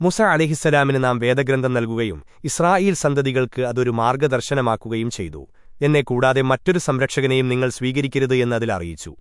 മുസ അലിഹിസ്സലാമിന് നാം വേദഗ്രന്ഥം നൽകുകയും ഇസ്രായേൽ സന്തതികൾക്ക് അതൊരു മാർഗദർശനമാക്കുകയും ചെയ്തു. എന്നെ കൂടാതെ മറ്റൊരു സംരക്ഷകനെയും നിങ്ങൾ സ്വീകരിക്കരുത് എന്ന് അറിയിച്ചു.